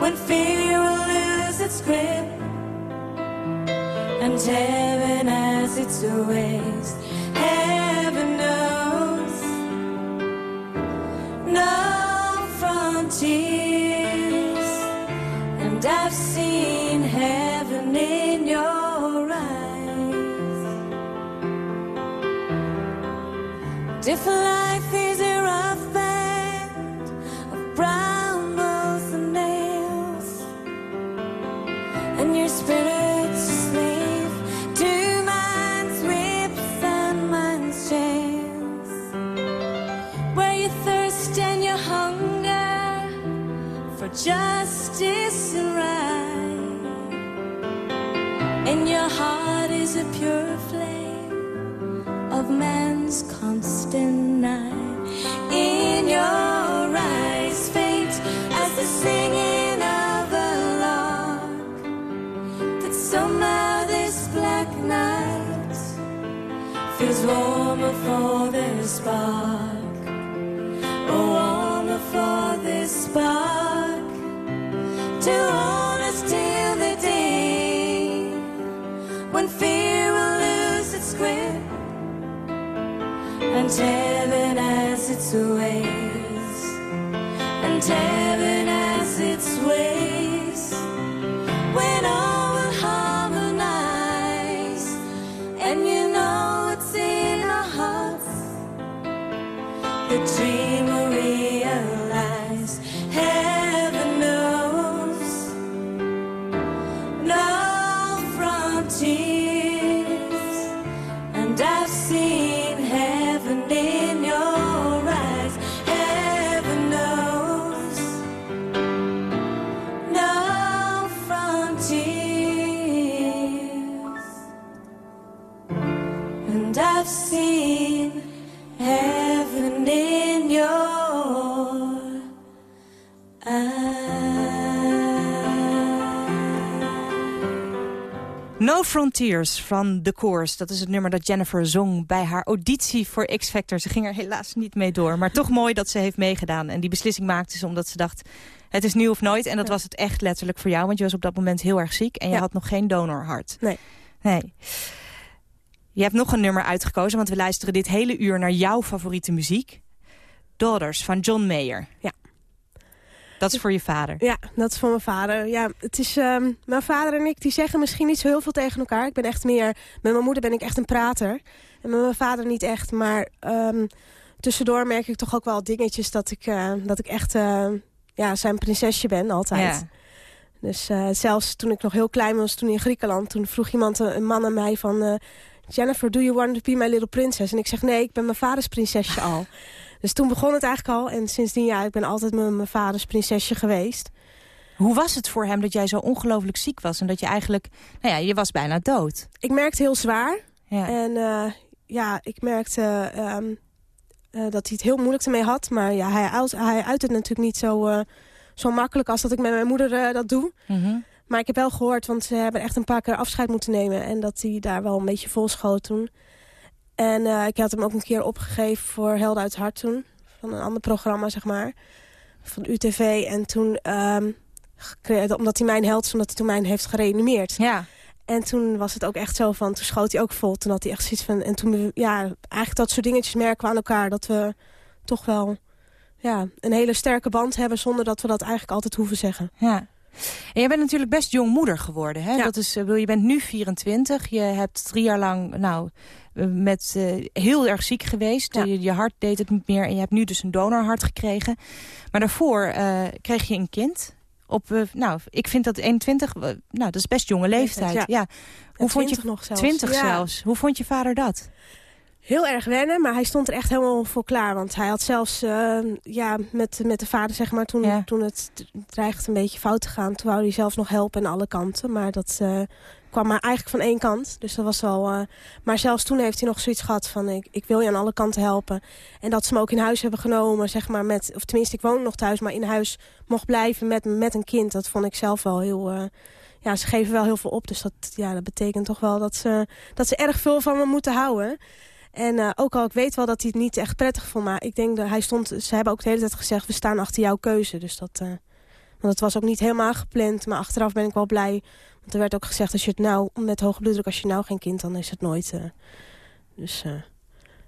when fear will lose its grip and heaven has its ways. Heaven knows no frontiers, and I've seen heaven in your eyes. Different spark, oh, warmer for this spark. To hold us till the day when fear will lose its grip and heaven has its ways, Frontiers van The Course. Dat is het nummer dat Jennifer zong bij haar auditie voor X Factor. Ze ging er helaas niet mee door. Maar toch mooi dat ze heeft meegedaan. En die beslissing maakte ze omdat ze dacht... het is nu of nooit. En dat was het echt letterlijk voor jou. Want je was op dat moment heel erg ziek. En je Ja. had nog geen donorhart. Nee. Nee. Je hebt nog een nummer uitgekozen. Want we luisteren dit hele uur naar jouw favoriete muziek. Daughters van John Mayer. Ja. Dat is voor je vader. Ja, dat is voor mijn vader. Ja, het is, ehm, mijn vader en ik die zeggen misschien niet zo heel veel tegen elkaar. Ik ben echt meer... Met mijn moeder ben ik echt een prater. En met mijn vader niet echt. Maar ehm, tussendoor merk ik toch ook wel dingetjes dat ik, eh, dat ik echt eh, ja, zijn prinsesje ben altijd. Ja. Dus eh, zelfs toen ik nog heel klein was, toen in Griekenland... toen vroeg iemand, eh, een man aan mij van... Jennifer, do you want to be my little princess? En ik zeg, nee, ik ben mijn vaders prinsesje al. Dus toen begon het eigenlijk al. En sindsdien, ja, ik ben altijd mijn, mijn vaders prinsesje geweest. Hoe was het voor hem dat jij zo ongelooflijk ziek was? En dat je eigenlijk, nou ja, je was bijna dood. Ik merkte heel zwaar. Ja. En eh, ja, ik merkte ehm, eh, dat hij het heel moeilijk ermee had. Maar ja, hij, uit, hij uit het natuurlijk niet zo, eh, zo makkelijk als dat ik met mijn moeder dat doe. Mhm. Maar ik heb wel gehoord, want ze hebben echt een paar keer afscheid moeten nemen. En dat hij daar wel een beetje vol schoot toen. En eh, ik had hem ook een keer opgegeven voor Helden uit het Hart toen. Van een ander programma, zeg maar. Van UTV. En toen, gekre- omdat hij mijn held is, omdat hij toen mij heeft gereanimeerd. Ja. En toen was het ook echt zo van, toen schoot hij ook vol. Toen had hij echt zoiets van, en toen, ja, eigenlijk dat soort dingetjes merken we aan elkaar. Dat we toch wel, ja, een hele sterke band hebben zonder dat we dat eigenlijk altijd hoeven zeggen. Ja. En jij bent natuurlijk best jong moeder geworden. Hè? Ja. Dat is, eh, je bent nu 24. Je hebt drie jaar lang nou, eh, met, eh, heel erg ziek geweest. Ja. Je, je hart deed het niet meer. En je hebt nu dus een donorhart gekregen. Maar daarvoor kreeg je een kind. Op, nou, ik vind dat 21, eh, nou, dat is best jonge leeftijd. ja. Ja. Hoe vond je 20 nog zelfs. 20 Ja. zelfs. Hoe vond je vader dat? Heel erg wennen, maar hij stond er echt helemaal voor klaar. Want hij had zelfs eh, ja, met, met de vader, zeg maar, toen, Ja. toen het dreigde een beetje fout te gaan... toen wou hij zelfs nog helpen aan alle kanten. Maar dat eh, kwam maar eigenlijk van één kant. Dus dat was wel... eh, maar zelfs toen heeft hij nog zoiets gehad van... Ik, ik wil je aan alle kanten helpen. En dat ze me ook in huis hebben genomen, zeg maar, met... of tenminste, ik woon nog thuis, maar in huis mocht blijven met, met een kind. Dat vond ik zelf wel heel... eh, ja, ze geven wel heel veel op. Dus dat, ja, dat betekent toch wel dat ze, dat ze erg veel van me moeten houden. En eh, ook al, ik weet wel dat hij het niet echt prettig vond. Maar ik denk dat hij stond... Ze hebben ook de hele tijd gezegd, we staan achter jouw keuze. Dus dat... eh, want het was ook niet helemaal gepland. Maar achteraf ben ik wel blij. Want er werd ook gezegd, als je het nou... Met hoge bloeddruk, als je nou geen kind, dan is het nooit... eh, dus eh,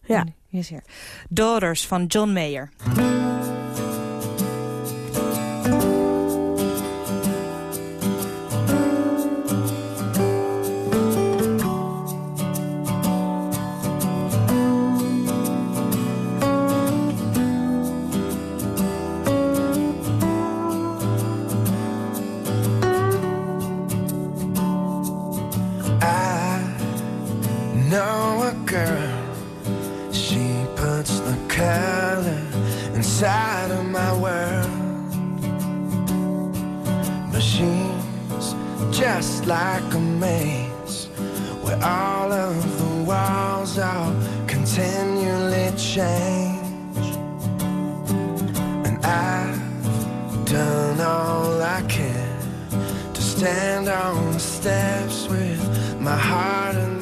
ja. Hier. Daughters van John Mayer. Know a girl. She puts the color inside of my world. But she's just like a maze where all of the walls are continually change. And I've done all I can to stand on the steps with my heart in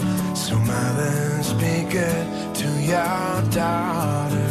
So mothers be good to your daughters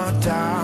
daughters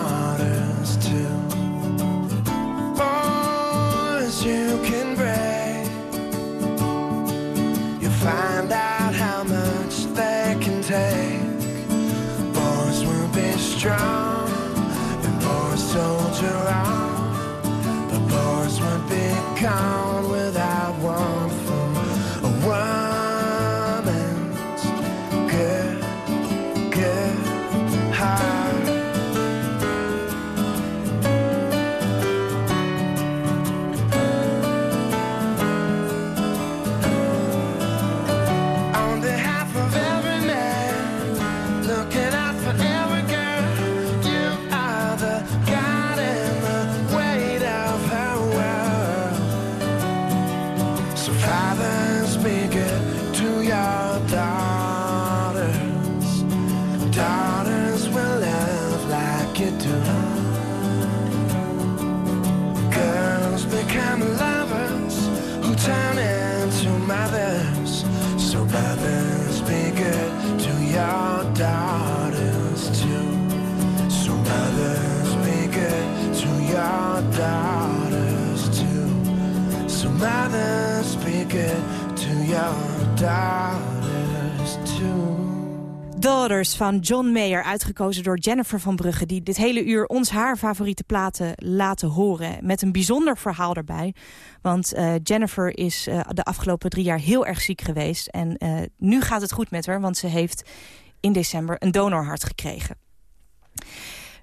Daughters van John Mayer, uitgekozen door Jennifer van Brugge... die dit hele uur ons haar favoriete platen laten horen. Met een bijzonder verhaal erbij. Want eh, Jennifer is eh, de afgelopen drie jaar heel erg ziek geweest. En eh, nu gaat het goed met haar, want ze heeft in december een donorhart gekregen.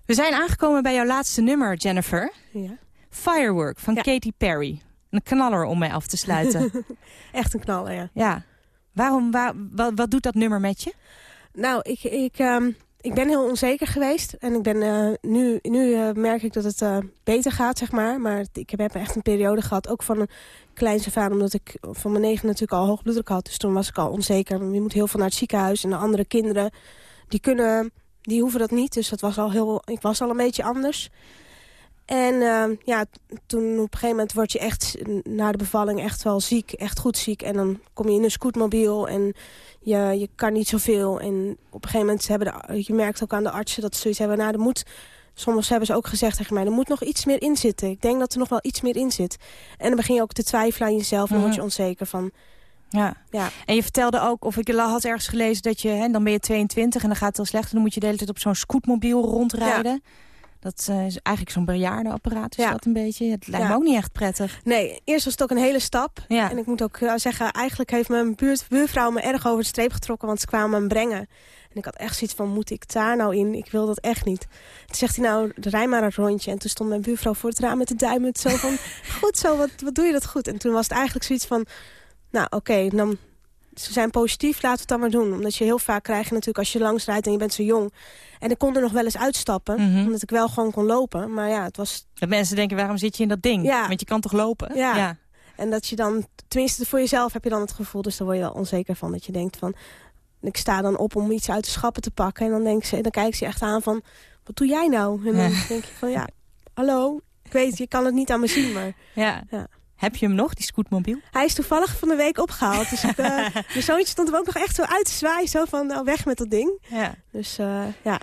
We zijn aangekomen bij jouw laatste nummer, Jennifer. Ja. Firework van Katy Perry. Een knaller om mij af te sluiten. Echt een knaller, ja. ja. Waarom, wa- wat, wat doet dat nummer met je? Nou, ik, ik, ehm, ik ben heel onzeker geweest. En ik ben, eh, nu, nu eh, merk ik dat het eh, beter gaat, zeg maar. Maar ik heb echt een periode gehad, ook van een kleins af aan... omdat ik van mijn negen natuurlijk al hoog bloeddruk had. Dus toen was ik al onzeker. Je moet heel veel naar het ziekenhuis. En de andere kinderen, die, kunnen, die hoeven dat niet. Dus dat was al heel, ik was al een beetje anders. En ehm, ja, toen op een gegeven moment word je echt na de bevalling echt wel ziek. Echt goed ziek. En dan kom je in een scootmobiel en je, je kan niet zoveel. En op een gegeven moment hebben de, je merkt ook aan de artsen dat ze zoiets hebben. Nou, er moet, soms hebben ze ook gezegd tegen mij, er moet nog iets meer in zitten. Ik denk dat er nog wel iets meer in zit. En dan begin je ook te twijfelen aan jezelf. En dan word je Mhm. onzeker van... Ja. Ja. En je vertelde ook, of ik had ergens gelezen dat je, hè, dan ben je 22 en dan gaat het al slecht. En dan moet je de hele tijd op zo'n scootmobiel rondrijden. Dat eh, is eigenlijk zo'n bejaardenapparaat, is Ja. dat een beetje. Het lijkt Ja. me ook niet echt prettig. Nee, eerst was het ook een hele stap. Ja. En ik moet ook eh, zeggen, eigenlijk heeft mijn buurt, buurvrouw me erg over de streep getrokken, want ze kwamen me brengen. En ik had echt zoiets van, moet ik daar nou in? Ik wil dat echt niet. Toen zegt hij nou, rij maar een rondje. En toen stond mijn buurvrouw voor het raam met de duimen zo van, goed zo, wat, wat doe je dat goed? En toen was het eigenlijk zoiets van, nou oké, dan... Ze zijn positief, laten we het dan maar doen. Omdat je heel vaak krijgt natuurlijk als je langs rijdt en je bent zo jong. En ik kon er nog wel eens uitstappen, Mhm. omdat ik wel gewoon kon lopen. Maar ja, het was Dat mensen denken, waarom zit je in dat ding? Ja. Want je kan toch lopen? Ja. En dat je dan, tenminste voor jezelf heb je dan het gevoel, dus daar word je wel onzeker van. Dat je denkt van, ik sta dan op om iets uit de schappen te pakken. En dan, denk ze, dan kijken ze echt aan van, wat doe jij nou? En dan Ja. denk je van, ja, hallo, ik weet, je kan het niet aan me zien, maar... Ja. Ja. Heb je hem nog, die scootmobiel? Hij is toevallig van de week opgehaald. Dus ik, eh, mijn zoontje stond er ook nog echt zo uit te zwaaien. Zo van, nou, weg met dat ding. Ja. Dus eh, ja.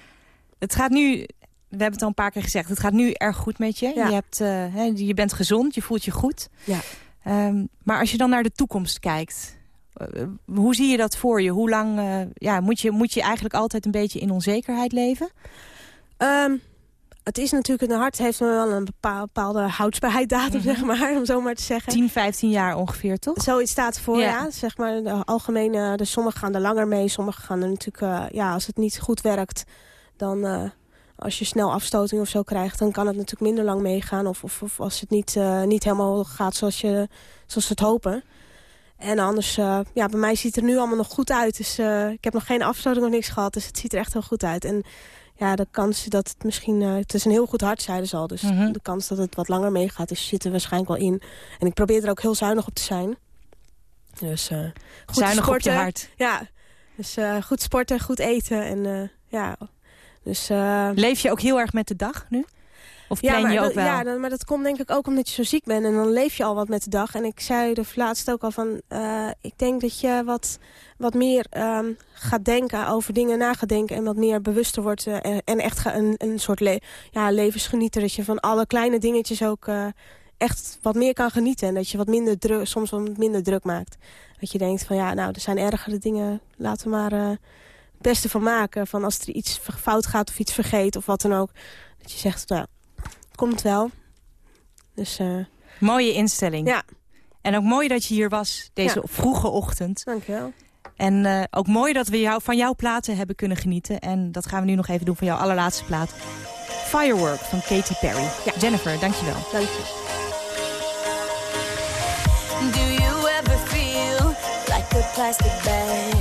Het gaat nu, we hebben het al een paar keer gezegd, het gaat nu erg goed met je. Ja. Je, hebt, eh, je bent gezond, je voelt je goed. Ja. Ehm, maar als je dan naar de toekomst kijkt, eh, hoe zie je dat voor je? Hoe lang eh, ja, moet, je, moet je eigenlijk altijd een beetje in onzekerheid leven? Ehm, het is natuurlijk, een hart heeft wel een bepaal- bepaalde houdbaarheidsdatum, Mhm. zeg maar, om zo maar te zeggen. 10, 15 jaar ongeveer, toch? Zoiets staat voor, Ja. ja. Zeg maar, de algemene, de sommigen gaan er langer mee. Sommigen gaan er natuurlijk, ja, als het niet goed werkt, dan eh, als je snel afstoting of zo krijgt, dan kan het natuurlijk minder lang meegaan. Of, of, of als het niet, eh, niet helemaal gaat zoals, je, zoals ze het hopen. En anders, eh, ja, bij mij ziet het er nu allemaal nog goed uit. Dus ik heb nog geen afstoting of niks gehad, dus het ziet er echt heel goed uit. En ja, de kans dat het misschien... het is een heel goed hart, zeiden ze al. Dus Mhm. de kans dat het wat langer meegaat, is, zit er waarschijnlijk wel in. En ik probeer er ook heel zuinig op te zijn. Dus goed Zuinig op sporten. je hart. Ja, dus goed sporten, goed eten. En ja, dus... eh, Leef je ook heel erg met de dag nu? Of plan maar je ook wel? Ja, dan- maar dat komt denk ik ook omdat je zo ziek bent. En dan leef je al wat met de dag. En ik zei er laatst ook al van... eh, ik denk dat je wat, wat meer ehm, gaat denken over dingen na gaat denken. En wat meer bewuster wordt. eh, en, en echt ga- een, een soort le ja, levensgenieter. Dat je van alle kleine dingetjes ook echt wat meer kan genieten. En dat je wat minder druk, soms wat minder druk maakt. Dat je denkt van ja, nou, er zijn ergere dingen. Laten we maar beste van maken. Van als er iets fout gaat of iets vergeet of wat dan ook. Dat je zegt, nou, komt wel. Dus eh, Mooie instelling. ja, En ook mooi dat je hier was deze Ja. vroege ochtend. dankjewel. En eh, ook mooi dat we jou, van jouw platen hebben kunnen genieten. En dat gaan we nu nog even doen van jouw allerlaatste plaat. Firework van Katy Perry. Ja. Jennifer, dankjewel. Dank je. Do you ever feel like a plastic bag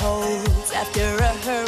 holds after a hurricane